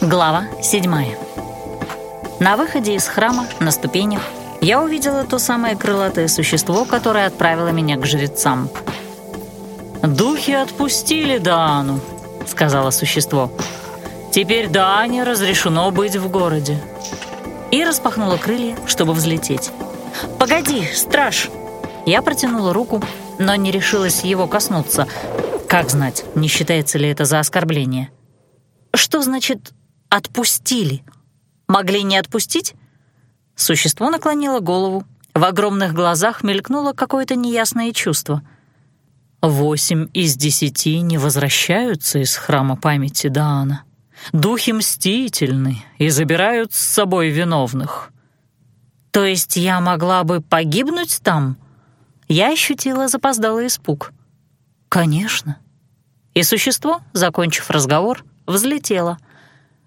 Глава 7 На выходе из храма, на ступенях, я увидела то самое крылатое существо, которое отправило меня к жрецам. «Духи отпустили Даану», — сказала существо. «Теперь Даане разрешено быть в городе». И распахнула крылья, чтобы взлететь. «Погоди, страж!» Я протянула руку, но не решилась его коснуться. Как знать, не считается ли это за оскорбление? «Что значит «отпустили»? Могли не отпустить?» Существо наклонило голову. В огромных глазах мелькнуло какое-то неясное чувство. «Восемь из десяти не возвращаются из храма памяти Даана. Духи мстительны и забирают с собой виновных». «То есть я могла бы погибнуть там?» Я ощутила запоздалый испуг. «Конечно». И существо, закончив разговор, взлетело.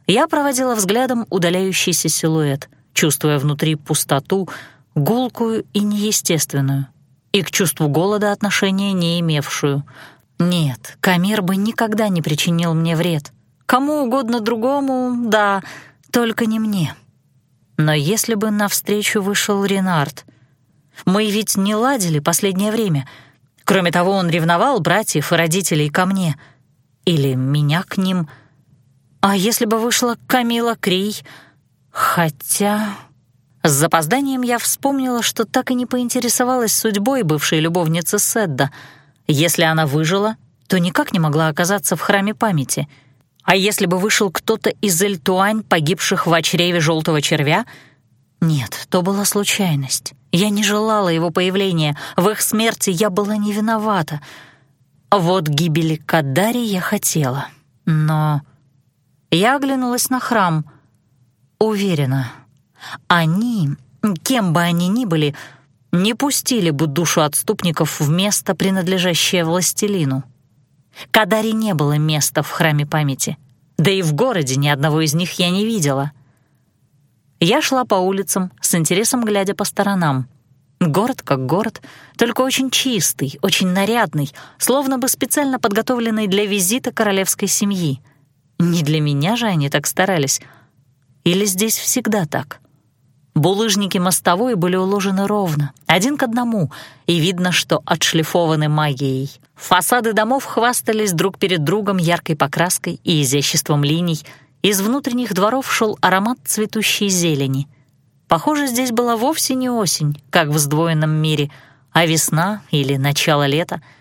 Я проводила взглядом удаляющийся силуэт, чувствуя внутри пустоту, гулкую и неестественную, и к чувству голода отношения не имевшую. Нет, Камир бы никогда не причинил мне вред. Кому угодно другому, да, только не мне. Но если бы навстречу вышел Ренард... Мы ведь не ладили последнее время. Кроме того, он ревновал братьев и родителей ко мне. Или меня к ним — а если бы вышла Камила Крей? Хотя... С запозданием я вспомнила, что так и не поинтересовалась судьбой бывшей любовницы Седда. Если она выжила, то никак не могла оказаться в храме памяти. А если бы вышел кто-то из Эльтуань, погибших в очреве желтого червя? Нет, то была случайность. Я не желала его появления. В их смерти я была не виновата. Вот гибели Кадари я хотела. Но я оглянулась на храм. Уверена, они, кем бы они ни были, не пустили бы душу отступников в место, принадлежащее властелину. Кадари не было места в храме памяти, да и в городе ни одного из них я не видела. Я шла по улицам, с интересом глядя по сторонам. Город как город, только очень чистый, очень нарядный, словно бы специально подготовленный для визита королевской семьи — не для меня же они так старались. Или здесь всегда так? Булыжники мостовой были уложены ровно, один к одному, и видно, что отшлифованы магией. Фасады домов хвастались друг перед другом яркой покраской и изяществом линий. Из внутренних дворов шел аромат цветущей зелени. Похоже, здесь была вовсе не осень, как в сдвоенном мире, а весна или начало лета —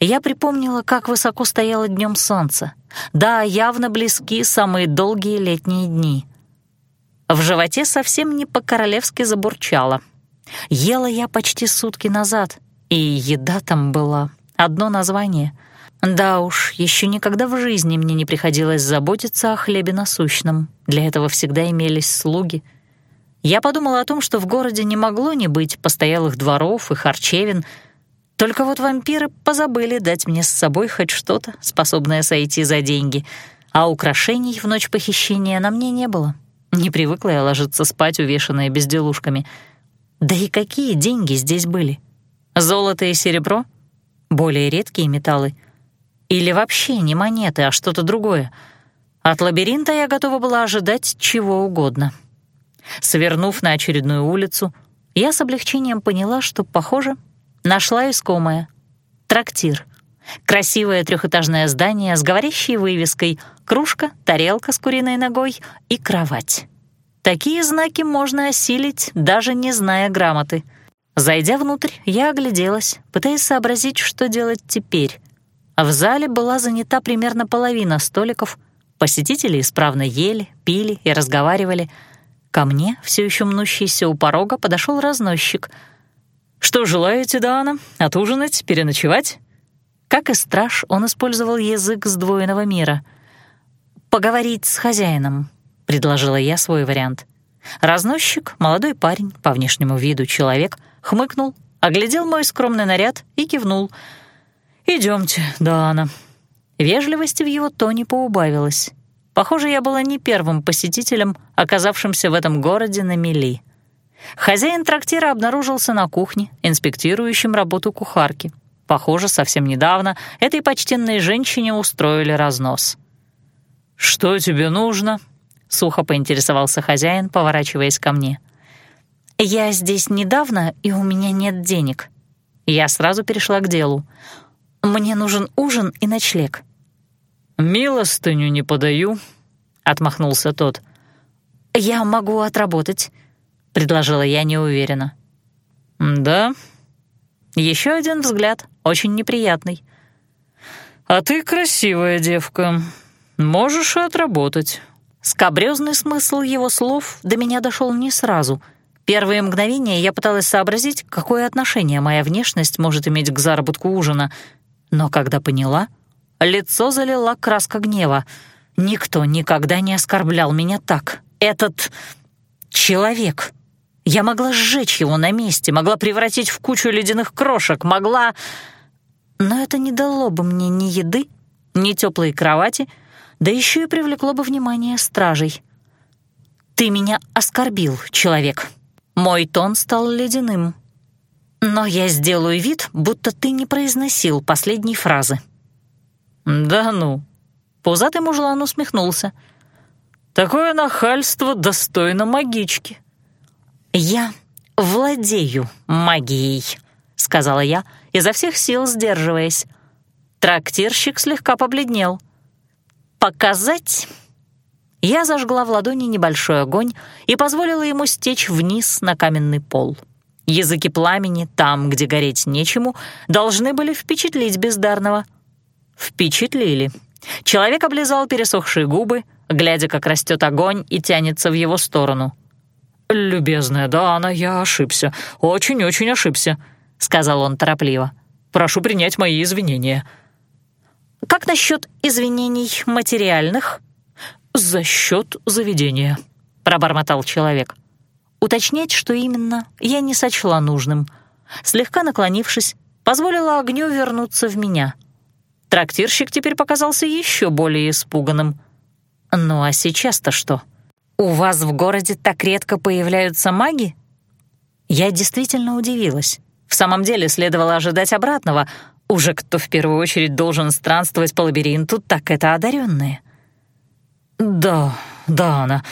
я припомнила, как высоко стояло днем солнце. Да, явно близки самые долгие летние дни. В животе совсем не по-королевски забурчало. Ела я почти сутки назад, и еда там была. Одно название. Да уж, еще никогда в жизни мне не приходилось заботиться о хлебе насущном. Для этого всегда имелись слуги. Я подумала о том, что в городе не могло не быть постоялых дворов и харчевин — только вот вампиры позабыли дать мне с собой хоть что-то, способное сойти за деньги, а украшений в ночь похищения на мне не было. Не привыкла я ложиться спать, увешанная безделушками. Да и какие деньги здесь были? Золото и серебро? Более редкие металлы? Или вообще не монеты, а что-то другое? От лабиринта я готова была ожидать чего угодно. Свернув на очередную улицу, я с облегчением поняла, что, похоже, Нашла искомое. Трактир. Красивое трехэтажное здание с говорящей вывеской, кружка, тарелка с куриной ногой и кровать. Такие знаки можно осилить, даже не зная грамоты. Зайдя внутрь, я огляделась, пытаясь сообразить, что делать теперь. В зале была занята примерно половина столиков, посетители исправно ели, пили и разговаривали. Ко мне, все еще мнущийся у порога, подошел разносчик — «Что желаете, Дана? Отужинать? Переночевать?» Как и страж, он использовал язык сдвоенного мира. «Поговорить с хозяином», — предложила я свой вариант. Разносчик, молодой парень, по внешнему виду человек, хмыкнул, оглядел мой скромный наряд и кивнул. «Идемте, Дана». Вежливости в его тоне поубавилось. Похоже, я была не первым посетителем, оказавшимся в этом городе на мели. Хозяин трактира обнаружился на кухне, инспектирующим работу кухарки. Похоже, совсем недавно этой почтенной женщине устроили разнос. «Что тебе нужно?» — сухо поинтересовался хозяин, поворачиваясь ко мне. «Я здесь недавно, и у меня нет денег». Я сразу перешла к делу. «Мне нужен ужин и ночлег». «Милостыню не подаю», — отмахнулся тот. «Я могу отработать», — предложила я неуверенно. «Да?» Еще один взгляд, очень неприятный. «А ты красивая девка. Можешь отработать». Скобрёзный смысл его слов до меня дошел не сразу. Первые мгновения я пыталась сообразить, какое отношение моя внешность может иметь к заработку ужина. Но когда поняла, лицо залила краска гнева. Никто никогда не оскорблял меня так. Этот человек. Я могла сжечь его на месте, могла превратить в кучу ледяных крошек, могла... Но это не дало бы мне ни еды, ни теплой кровати, да еще и привлекло бы внимание стражей. «Ты меня оскорбил, человек». Мой тон стал ледяным. «Но я сделаю вид, будто ты не произносил последней фразы». «Да ну». Пузатый мужлан усмехнулся. «Такое нахальство достойно магички». «Я владею магией», — сказала я, изо всех сил сдерживаясь. Трактирщик слегка побледнел. «Показать?» Я зажгла в ладони небольшой огонь и позволила ему стечь вниз на каменный пол. Языки пламени, там, где гореть нечему, должны были впечатлить бездарного. Впечатлили. Человек облизал пересохшие губы, глядя, как растет огонь и тянется в его сторону. «Любезная Дана, я ошибся, очень-очень ошибся», — сказал он торопливо. «Прошу принять мои извинения». «Как насчет извинений материальных?» «За счет заведения», — пробормотал человек. Уточнять, что именно, я не сочла нужным. Слегка наклонившись, позволила огню вернуться в меня. Трактирщик теперь показался еще более испуганным. «Ну а сейчас-то что? У вас в городе так редко появляются маги?» Я действительно удивилась. В самом деле следовало ожидать обратного. Уже кто в первую очередь должен странствовать по лабиринту, так это одаренные. «Да, да, она.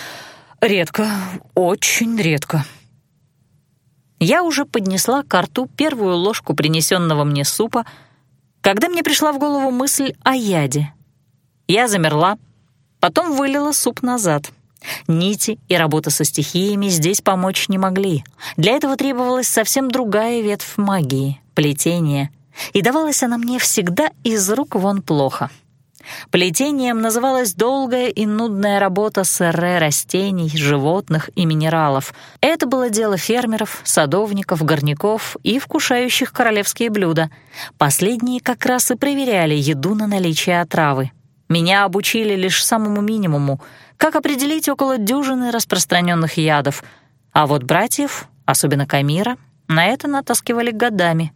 Редко, очень редко». Я уже поднесла к рту первую ложку принесенного мне супа, когда мне пришла в голову мысль о яде. Я замерла, потом вылила суп назад — Нити и работа со стихиями здесь помочь не могли. Для этого требовалась совсем другая ветвь магии — плетение. И давалась она мне всегда из рук вон плохо. Плетением называлась долгая и нудная работа с эре растений, животных и минералов. Это было дело фермеров, садовников, горняков и вкушающих королевские блюда. Последние как раз и проверяли еду на наличие отравы. Меня обучили лишь самому минимуму — как определить около дюжины распространенных ядов, а вот братьев, особенно Камира, на это натаскивали годами.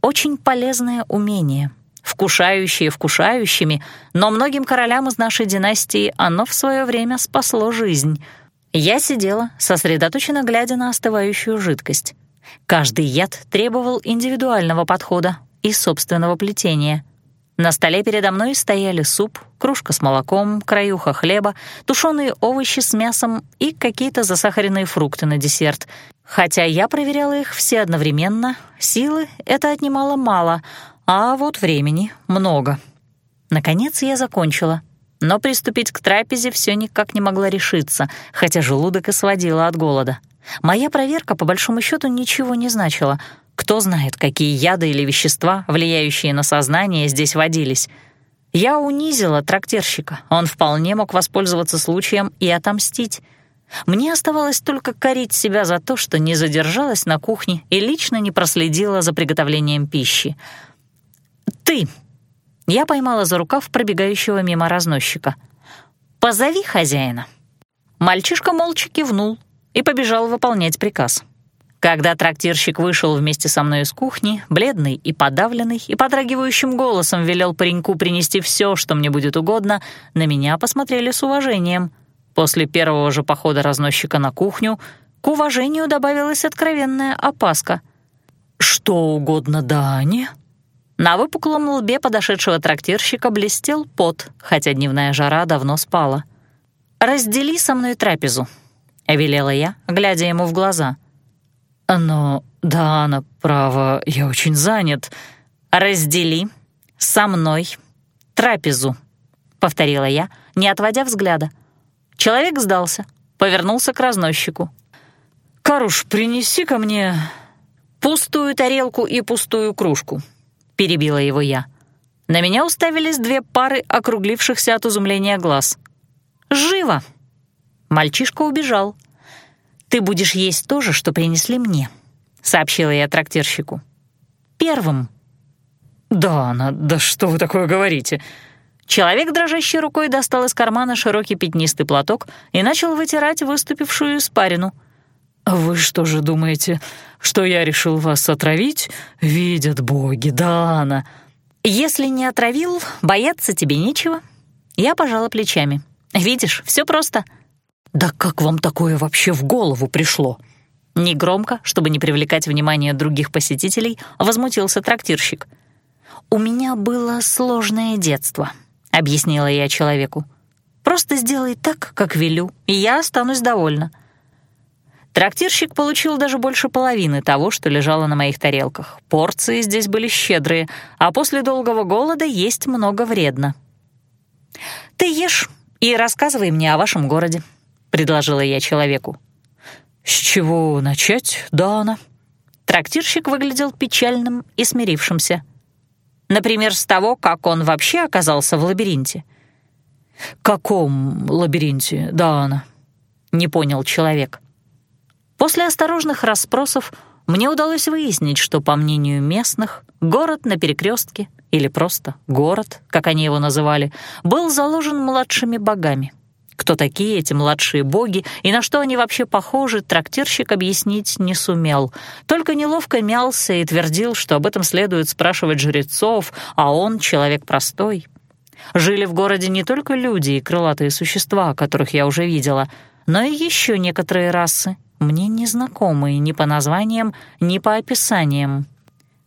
Очень полезное умение, вкушающее вкушающими, но многим королям из нашей династии оно в свое время спасло жизнь. Я сидела, сосредоточенно глядя на остывающую жидкость. Каждый яд требовал индивидуального подхода и собственного плетения — на столе передо мной стояли суп, кружка с молоком, краюха хлеба, тушеные овощи с мясом и какие-то засахаренные фрукты на десерт. Хотя я проверяла их все одновременно, силы это отнимало мало, а вот времени много. Наконец я закончила, но приступить к трапезе все никак не могла решиться, хотя желудок и сводила от голода. Моя проверка, по большому счету, ничего не значила — кто знает, какие яды или вещества, влияющие на сознание, здесь водились. Я унизила трактирщика. Он вполне мог воспользоваться случаем и отомстить. Мне оставалось только корить себя за то, что не задержалась на кухне и лично не проследила за приготовлением пищи. «Ты!» Я поймала за рукав пробегающего мимо разносчика. «Позови хозяина». Мальчишка молча кивнул и побежал выполнять приказ. Когда трактирщик вышел вместе со мной из кухни, бледный и подавленный, и подрагивающим голосом велел пареньку принести все, что мне будет угодно, на меня посмотрели с уважением. После первого же похода разносчика на кухню к уважению добавилась откровенная опаска. «Что угодно, Дане?» На выпуклом лбе подошедшего трактирщика блестел пот, хотя дневная жара давно спала. раздели со мной трапезу», — велела я, глядя ему в глаза. «Но, да, на право, я очень занят». «Раздели со мной трапезу», — повторила я, не отводя взгляда. Человек сдался, повернулся к разносчику. «Каруш, принеси ко мне...» «Пустую тарелку и пустую кружку», — перебила его я. На меня уставились две пары округлившихся от изумления глаз. «Живо!» Мальчишка убежал. «Ты будешь есть то же, что принесли мне», — сообщила я трактирщику. «Первым». «Да, она, да что вы такое говорите?» Человек, дрожащей рукой, достал из кармана широкий пятнистый платок и начал вытирать выступившую испарину — «Вы что же думаете, что я решил вас отравить? Видят боги, да она...» «Если не отравил, бояться тебе нечего». Я пожала плечами. «Видишь, все просто». «Да как вам такое вообще в голову пришло?» Негромко, чтобы не привлекать внимание других посетителей, возмутился трактирщик. «У меня было сложное детство», — объяснила я человеку. «Просто сделай так, как велю, и я останусь довольна». Трактирщик получил даже больше половины того, что лежало на моих тарелках. Порции здесь были щедрые, а после долгого голода есть много вредно. «Ты ешь и рассказывай мне о вашем городе», — предложила я человеку. «С чего начать, Дана?» Трактирщик выглядел печальным и смирившимся. Например, с того, как он вообще оказался в лабиринте. «Каком лабиринте, Дана?» — не понял человек. После осторожных расспросов мне удалось выяснить, что, по мнению местных, город на перекрестке, или просто город, как они его называли, был заложен младшими богами. Кто такие эти младшие боги и на что они вообще похожи, трактирщик объяснить не сумел. Только неловко мялся и твердил, что об этом следует спрашивать жрецов, а он человек простой. Жили в городе не только люди и крылатые существа, которых я уже видела, но и еще некоторые расы, мне незнакомые ни по названиям, ни по описаниям.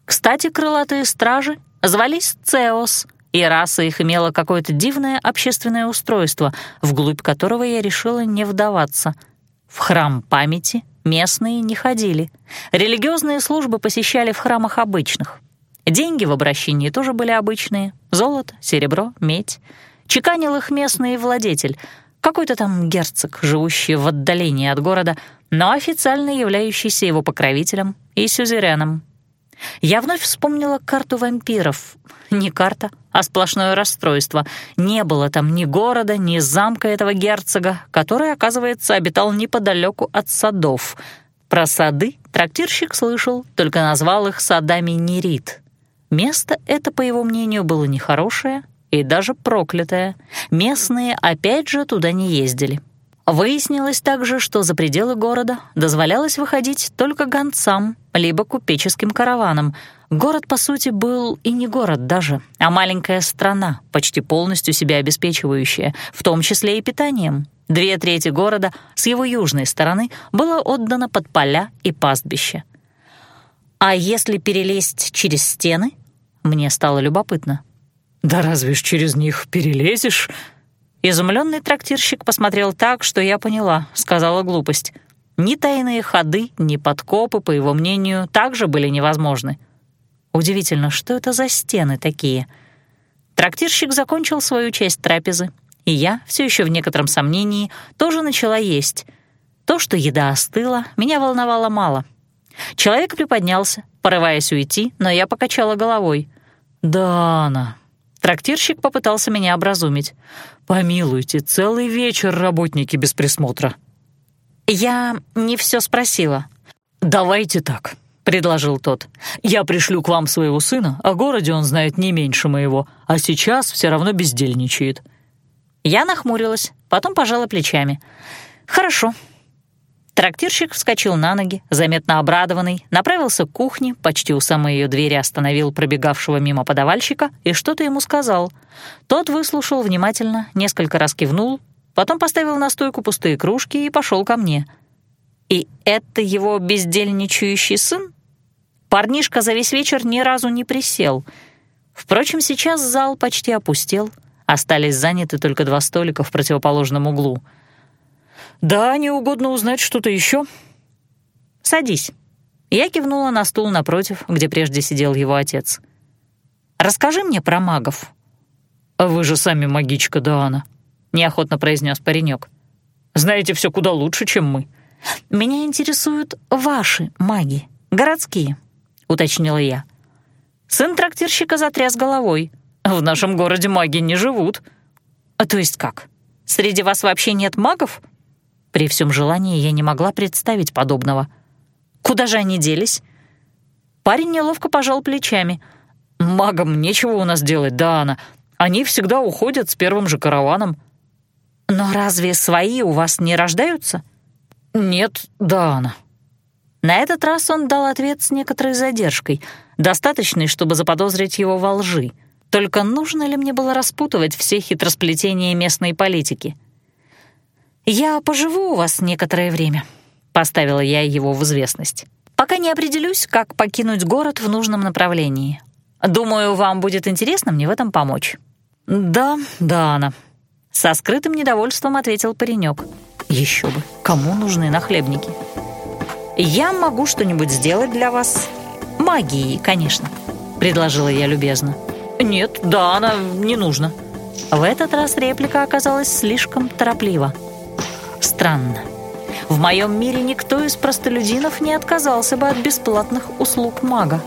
Кстати, крылатые стражи звались Цеос, и раса их имела какое-то дивное общественное устройство, вглубь которого я решила не вдаваться. В храм памяти местные не ходили. Религиозные службы посещали в храмах обычных. Деньги в обращении тоже были обычные — золото, серебро, медь. Чеканил их местный владетель — какой-то там герцог, живущий в отдалении от города, но официально являющийся его покровителем и сюзереном. Я вновь вспомнила карту вампиров. Не карта, а сплошное расстройство. Не было там ни города, ни замка этого герцога, который, оказывается, обитал неподалеку от садов. Про сады трактирщик слышал, только назвал их садами Нерит. Место это, по его мнению, было нехорошее и даже проклятая. Местные опять же туда не ездили. Выяснилось также, что за пределы города дозволялось выходить только гонцам, либо купеческим караванам. Город, по сути, был и не город даже, а маленькая страна, почти полностью себя обеспечивающая, в том числе и питанием. Две трети города с его южной стороны было отдано под поля и пастбища. А если перелезть через стены? Мне стало любопытно. «Да разве ж через них перелезешь?» Изумленный трактирщик посмотрел так, что я поняла, сказала глупость. Ни тайные ходы, ни подкопы, по его мнению, также были невозможны. Удивительно, что это за стены такие? Трактирщик закончил свою часть трапезы, и я, все еще в некотором сомнении, тоже начала есть. То, что еда остыла, меня волновало мало. Человек приподнялся, порываясь уйти, но я покачала головой. «Да, она, Трактирщик попытался меня образумить. «Помилуйте, целый вечер работники без присмотра». «Я не все спросила». «Давайте так», — предложил тот. «Я пришлю к вам своего сына, о городе он знает не меньше моего, а сейчас все равно бездельничает». Я нахмурилась, потом пожала плечами. «Хорошо, Трактирщик вскочил на ноги, заметно обрадованный, направился к кухне, почти у самой ее двери остановил пробегавшего мимо подавальщика и что-то ему сказал. Тот выслушал внимательно, несколько раз кивнул, потом поставил на стойку пустые кружки и пошел ко мне. И это его бездельничающий сын? Парнишка за весь вечер ни разу не присел. Впрочем, сейчас зал почти опустел, остались заняты только два столика в противоположном углу — Да, не угодно узнать что-то еще?» «Садись». Я кивнула на стул напротив, где прежде сидел его отец. «Расскажи мне про магов». «Вы же сами магичка, Даана», — неохотно произнес паренек. «Знаете все куда лучше, чем мы». «Меня интересуют ваши маги, городские», — уточнила я. Сын трактирщика затряс головой. «В нашем городе маги не живут». «А то есть как? Среди вас вообще нет магов?» При всем желании я не могла представить подобного. «Куда же они делись?» Парень неловко пожал плечами. «Магам нечего у нас делать, да, Анна. Они всегда уходят с первым же караваном». «Но разве свои у вас не рождаются?» «Нет, да, Анна». На этот раз он дал ответ с некоторой задержкой, достаточной, чтобы заподозрить его во лжи. Только нужно ли мне было распутывать все хитросплетения местной политики? «Я поживу у вас некоторое время», — поставила я его в известность. «Пока не определюсь, как покинуть город в нужном направлении. Думаю, вам будет интересно мне в этом помочь». «Да, да, Анна», — со скрытым недовольством ответил паренек. «Еще бы, кому нужны нахлебники?» «Я могу что-нибудь сделать для вас. Магии, конечно», — предложила я любезно. «Нет, да, она не нужно». В этот раз реплика оказалась слишком тороплива. Странно. В моем мире никто из простолюдинов не отказался бы от бесплатных услуг мага.